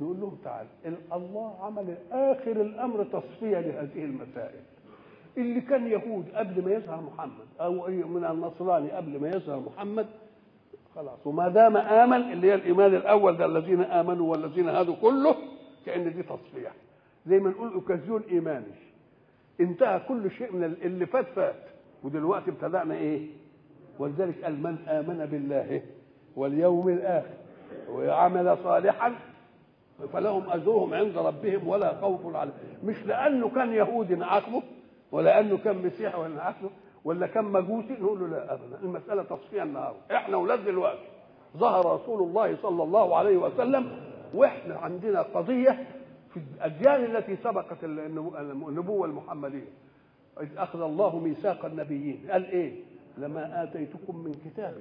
نقول لهم تعال الله عمل آخر الأمر تصفية لهذه المسائل. اللي كان يهود قبل ما يظهر محمد أو من النصراني قبل ما يظهر محمد خلاص. وما دام آمن اللي هي الإيمان الأول ده الذين آمنوا والذين هادوا كله كأن دي تصفية. زي ما نقول اوكازيون إيماني. انتهى كل شيء من اللي فات فات. ودلوقتي ابتدأنا إيه؟ ولذلك قال من آمن بالله واليوم الآخر وعمل صالحا فلهم أجرهم عند ربهم ولا خوف عليهم. مش لأنه كان يهودي نعاقبه ولا أنه كان مسيحي نعاقبه ولا كان مجوسي نقول له لا أبدا. المسألة تصفية النهارده. إحنا ولاد دلوقتي. ظهر رسول الله صلى الله عليه وسلم وإحنا عندنا قضية في الأديان التي سبقت النبوة المحمدية. إذ أخذ الله ميثاق النبيين. قال إيه؟ لما آتيتكم من كتاب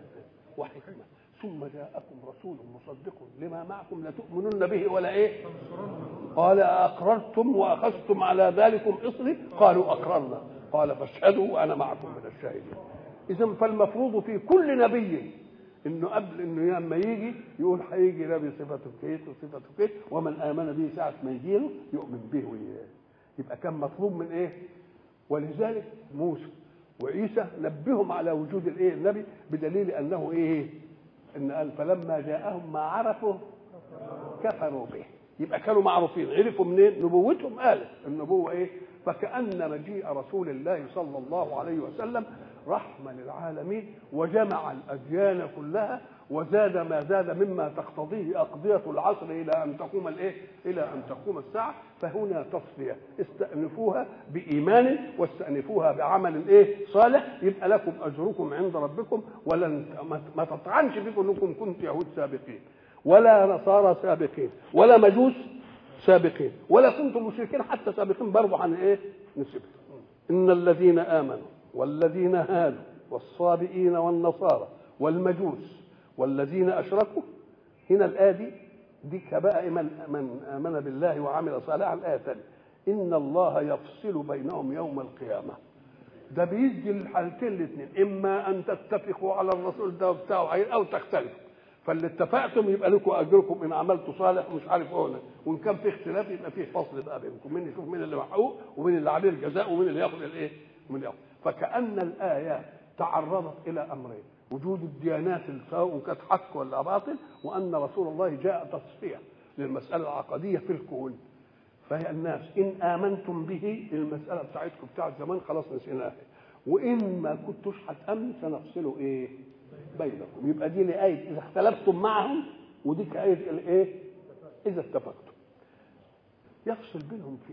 وحكمة. ثم جاءكم رسول مصدق لما معكم لتؤمنن به ولا إيه؟ قال أقررتم وأخذتم على ذلكم إصري؟ قالوا أقررنا. قال فاشهدوا وأنا معكم من الشاهدين. إذا فالمفروض في كل نبي إنه قبل إنه لما يجي يقول هيجي نبي صفته كيت وصفته كيت ومن آمن به ساعة ما يجي له يؤمن به وياه يبقى كان مطلوب من إيه؟ ولذلك موسى وعيسى نبههم على وجود الإيه؟ النبي بدليل أنه إيه؟ إن قال فلما جاءهم ما عرفوا كفروا به يبقى كانوا معروفين عرفوا منين؟ نبوتهم قالت النبوة إيه؟ فكأن مجيء رسول الله صلى الله عليه وسلم رحمة للعالمين وجمع الأديان كلها وزاد ما زاد مما تقتضيه أقضية العصر إلى أن تقوم الإيه؟ إلى أن تقوم الساعة. فهنا تصفية. استأنفوها بإيمان واستأنفوها بعمل إيه؟ صالح. يبقى لكم أجركم عند ربكم ولن ما تطعنش فيكم أنكم كنتم يهود سابقين. ولا نصارى سابقين. ولا مجوس سابقين. ولا كنتم مشركين حتى سابقين. برضه عن إيه؟ نسبة إن الذين آمنوا والذين هادوا والصابئين والنصارى والمجوس والذين أشركوا هنا الآية دي دي بقى من من آمن بالله وعمل صالحا. الآية الثانية إن الله يفصل بينهم يوم القيامة. ده بيدي الحالتين الاثنين إما أن تتفقوا على الرسول ده بتاعه أو تختلفوا. فاللي اتفقتم يبقى لكم أجركم إن عملتوا صالح ومش عارف هنا وإن كان في اختلاف يبقى في فصل بقى بينكم مين يشوف مين اللي محقوق ومين اللي عليه الجزاء ومين اللي ياخذ الإيه؟ ومين ياخذ فكأن الآيات تعرضت إلى أمرين. وجود الديانات سواء كانت حق ولا باطل وأن رسول الله جاء تصفية للمسألة العقدية في الكون فهي الناس إن آمنتم به المسألة بتاعتكم بتاعت زمان خلاص نسيناها وإن ما كنتوش هتأمن سنفصله إيه؟ بينكم يبقى دي لآية إذا اختلفتم معهم ودي كآية الإيه؟ إذا اتفقتم يفصل بينهم في